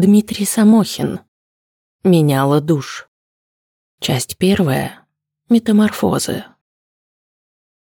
Дмитрий Самохин. Меняла душ. Часть первая. Метаморфозы.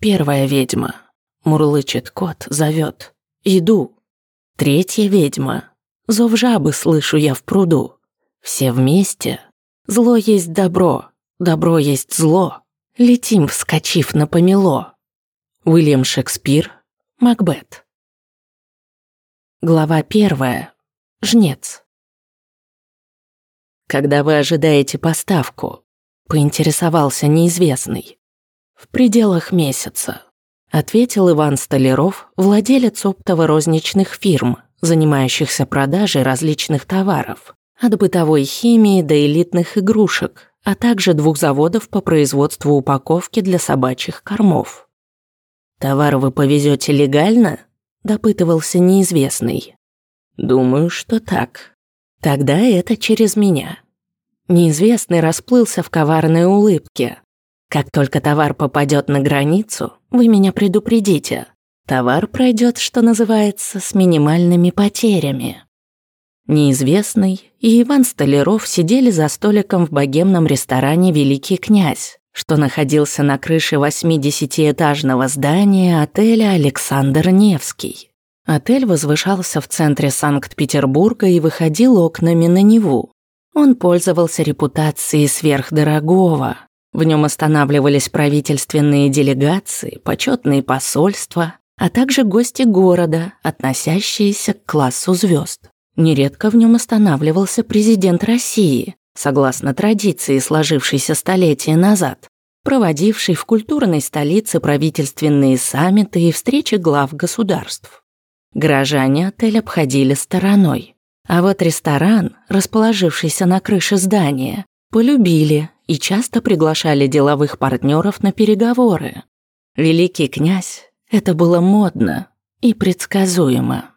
Первая ведьма. Мурлычет кот, зовет. Иду. Третья ведьма. Зов жабы слышу я в пруду. Все вместе. Зло есть добро, добро есть зло. Летим, вскочив на помело. Уильям Шекспир. Макбет. Глава первая. Жнец. Когда вы ожидаете поставку? Поинтересовался неизвестный. В пределах месяца. Ответил Иван Столяров, владелец оптово-розничных фирм, занимающихся продажей различных товаров. От бытовой химии до элитных игрушек, а также двух заводов по производству упаковки для собачьих кормов. «Товар вы повезете легально?» – допытывался неизвестный. «Думаю, что так. Тогда это через меня». Неизвестный расплылся в коварной улыбке. «Как только товар попадет на границу, вы меня предупредите. Товар пройдет, что называется, с минимальными потерями». Неизвестный и Иван Столяров сидели за столиком в богемном ресторане «Великий князь», что находился на крыше 80-этажного здания отеля «Александр Невский». Отель возвышался в центре Санкт-Петербурга и выходил окнами на Неву. Он пользовался репутацией сверхдорогого. В нем останавливались правительственные делегации, почетные посольства, а также гости города, относящиеся к классу звезд. Нередко в нем останавливался президент России, согласно традиции, сложившейся столетия назад, проводивший в культурной столице правительственные саммиты и встречи глав государств. Горожане отель обходили стороной. А вот ресторан, расположившийся на крыше здания, полюбили и часто приглашали деловых партнеров на переговоры. Великий князь – это было модно и предсказуемо.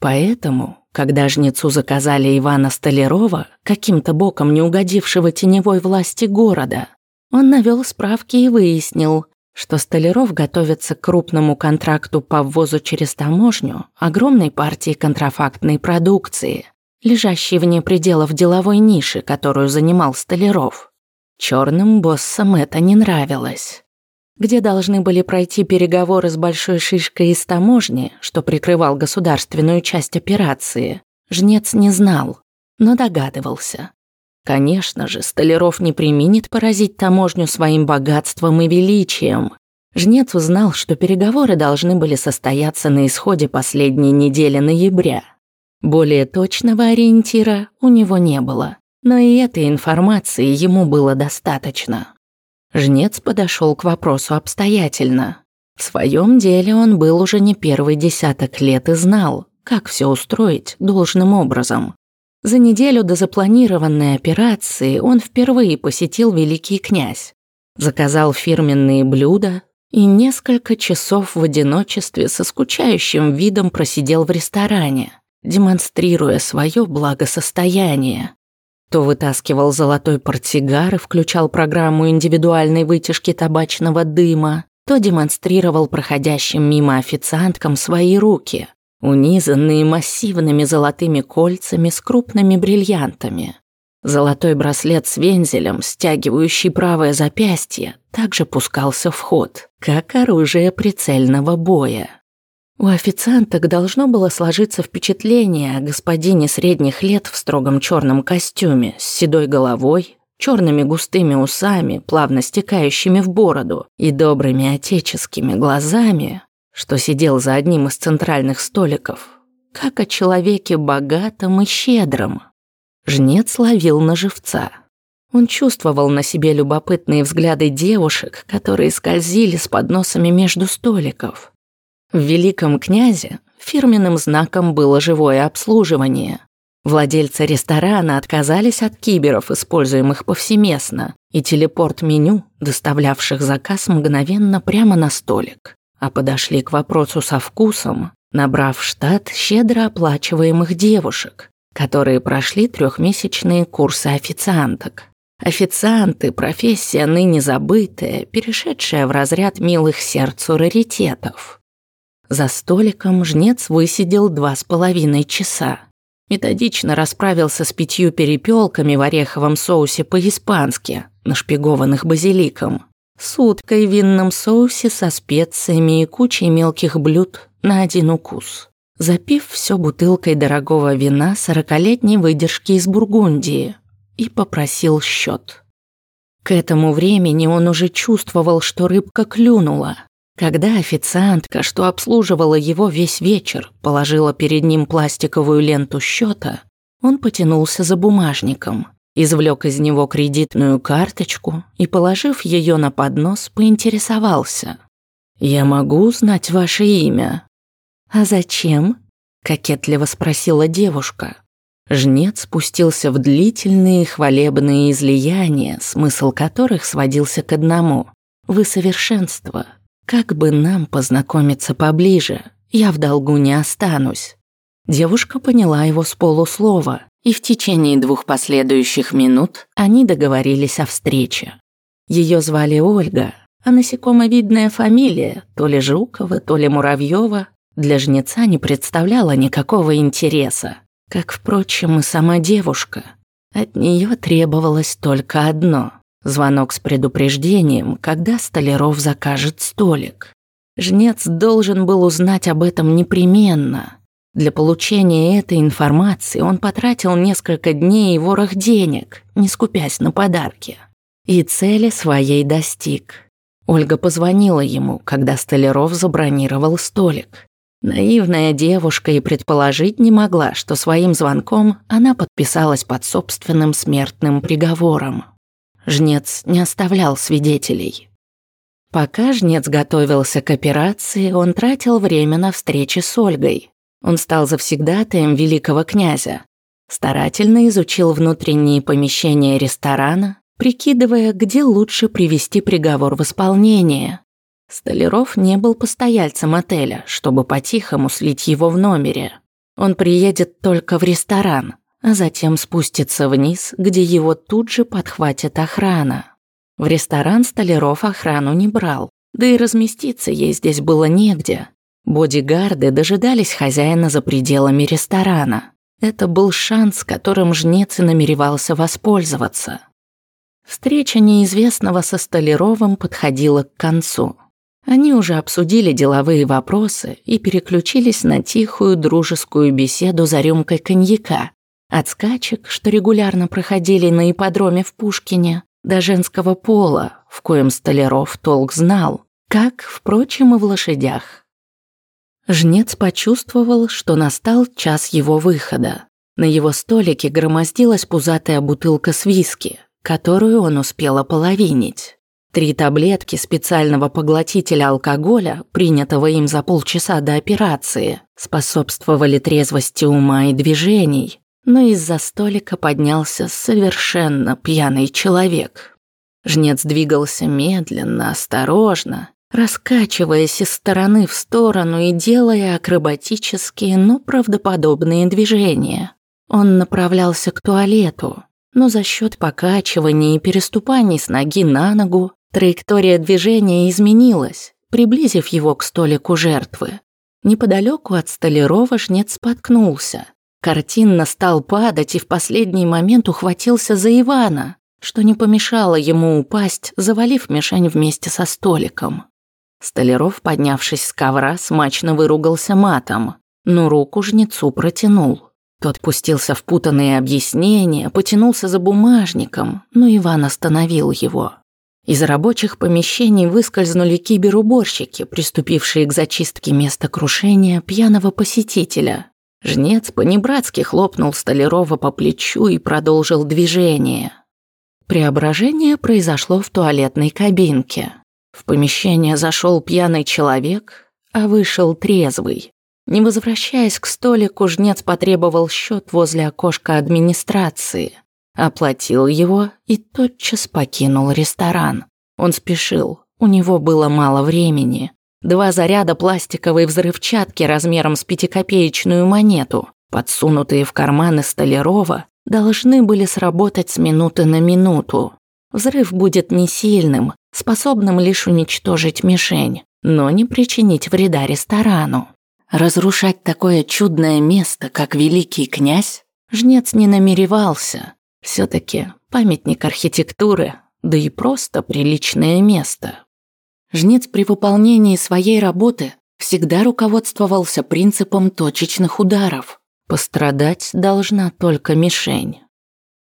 Поэтому когда жнецу заказали Ивана Столярова, каким-то боком не угодившего теневой власти города, он навел справки и выяснил, что Столяров готовится к крупному контракту по ввозу через таможню огромной партии контрафактной продукции, лежащей вне пределов деловой ниши, которую занимал Столяров. Черным боссам это не нравилось где должны были пройти переговоры с большой шишкой из таможни, что прикрывал государственную часть операции, жнец не знал, но догадывался. Конечно же, Столяров не применит поразить таможню своим богатством и величием. Жнец узнал, что переговоры должны были состояться на исходе последней недели ноября. Более точного ориентира у него не было, но и этой информации ему было достаточно. Жнец подошел к вопросу обстоятельно. В своем деле он был уже не первый десяток лет и знал, как все устроить должным образом. За неделю до запланированной операции он впервые посетил Великий князь, заказал фирменные блюда и несколько часов в одиночестве со скучающим видом просидел в ресторане, демонстрируя свое благосостояние. То вытаскивал золотой портсигар и включал программу индивидуальной вытяжки табачного дыма, то демонстрировал проходящим мимо официанткам свои руки, унизанные массивными золотыми кольцами с крупными бриллиантами. Золотой браслет с вензелем, стягивающий правое запястье, также пускался в ход, как оружие прицельного боя. У официанток должно было сложиться впечатление о господине средних лет в строгом черном костюме, с седой головой, черными густыми усами, плавно стекающими в бороду, и добрыми отеческими глазами, что сидел за одним из центральных столиков, как о человеке богатом и щедром. Жнец ловил на живца. Он чувствовал на себе любопытные взгляды девушек, которые скользили с подносами между столиков – в Великом князе фирменным знаком было живое обслуживание. Владельцы ресторана отказались от киберов, используемых повсеместно, и телепорт-меню, доставлявших заказ мгновенно прямо на столик, а подошли к вопросу со вкусом, набрав штат щедро оплачиваемых девушек, которые прошли трехмесячные курсы официанток. Официанты – профессия ныне забытая, перешедшая в разряд милых сердцу раритетов. За столиком жнец высидел два с половиной часа. Методично расправился с пятью перепелками в ореховом соусе по-испански, нашпигованных базиликом, с уткой в винном соусе со специями и кучей мелких блюд на один укус. Запив все бутылкой дорогого вина сорокалетней выдержки из Бургундии и попросил счет. К этому времени он уже чувствовал, что рыбка клюнула, когда официантка, что обслуживала его весь вечер, положила перед ним пластиковую ленту счета, он потянулся за бумажником, извлек из него кредитную карточку и, положив ее на поднос, поинтересовался. «Я могу узнать ваше имя?» «А зачем?» – кокетливо спросила девушка. Жнец спустился в длительные хвалебные излияния, смысл которых сводился к одному – «Вы совершенство, как бы нам познакомиться поближе? Я в долгу не останусь. Девушка поняла его с полуслова, и в течение двух последующих минут они договорились о встрече. Ее звали Ольга, а насекомовидная фамилия, то ли Жукова, то ли Муравьева, для жнеца не представляла никакого интереса, как, впрочем, и сама девушка. От нее требовалось только одно Звонок с предупреждением, когда Столяров закажет столик. Жнец должен был узнать об этом непременно. Для получения этой информации он потратил несколько дней и ворох денег, не скупясь на подарки. И цели своей достиг. Ольга позвонила ему, когда Столяров забронировал столик. Наивная девушка и предположить не могла, что своим звонком она подписалась под собственным смертным приговором. Жнец не оставлял свидетелей. Пока жнец готовился к операции, он тратил время на встречи с Ольгой. Он стал завсегдатаем великого князя. Старательно изучил внутренние помещения ресторана, прикидывая, где лучше привести приговор в исполнение. Столяров не был постояльцем отеля, чтобы по-тихому слить его в номере. Он приедет только в ресторан, а затем спустится вниз, где его тут же подхватит охрана. В ресторан Столяров охрану не брал, да и разместиться ей здесь было негде. Бодигарды дожидались хозяина за пределами ресторана. Это был шанс, которым жнец и намеревался воспользоваться. Встреча неизвестного со Столяровым подходила к концу. Они уже обсудили деловые вопросы и переключились на тихую дружескую беседу за рюмкой коньяка, от скачек, что регулярно проходили на ипподроме в Пушкине, до женского пола, в коем Столяров толк знал, как, впрочем, и в лошадях. Жнец почувствовал, что настал час его выхода. На его столике громоздилась пузатая бутылка с виски, которую он успел ополовинить. Три таблетки специального поглотителя алкоголя, принятого им за полчаса до операции, способствовали трезвости ума и движений, но из-за столика поднялся совершенно пьяный человек. Жнец двигался медленно, осторожно, раскачиваясь из стороны в сторону и делая акробатические, но правдоподобные движения. Он направлялся к туалету, но за счет покачиваний и переступаний с ноги на ногу траектория движения изменилась, приблизив его к столику жертвы. Неподалеку от Столярова жнец споткнулся, Картинно стал падать и в последний момент ухватился за Ивана, что не помешало ему упасть, завалив мишень вместе со столиком. Столяров, поднявшись с ковра, смачно выругался матом, но руку жнецу протянул. Тот пустился в путанные объяснения, потянулся за бумажником, но Иван остановил его. Из рабочих помещений выскользнули киберуборщики, приступившие к зачистке места крушения пьяного посетителя, Жнец понебратски хлопнул Столярова по плечу и продолжил движение. Преображение произошло в туалетной кабинке. В помещение зашел пьяный человек, а вышел трезвый. Не возвращаясь к столику, жнец потребовал счет возле окошка администрации, оплатил его и тотчас покинул ресторан. Он спешил, у него было мало времени. Два заряда пластиковой взрывчатки размером с пятикопеечную монету, подсунутые в карманы Столярова, должны были сработать с минуты на минуту. Взрыв будет не сильным, способным лишь уничтожить мишень, но не причинить вреда ресторану. Разрушать такое чудное место, как Великий князь, жнец не намеревался. все таки памятник архитектуры, да и просто приличное место. Жнец при выполнении своей работы всегда руководствовался принципом точечных ударов. Пострадать должна только мишень.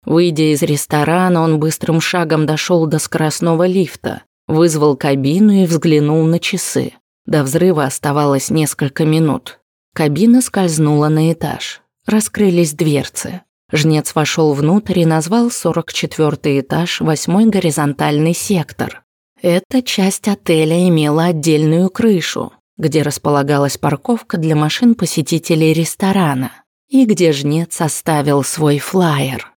Выйдя из ресторана, он быстрым шагом дошел до скоростного лифта, вызвал кабину и взглянул на часы. До взрыва оставалось несколько минут. Кабина скользнула на этаж. Раскрылись дверцы. Жнец вошел внутрь и назвал 44 этаж, восьмой горизонтальный сектор. Эта часть отеля имела отдельную крышу, где располагалась парковка для машин посетителей ресторана и где жнец оставил свой флаер.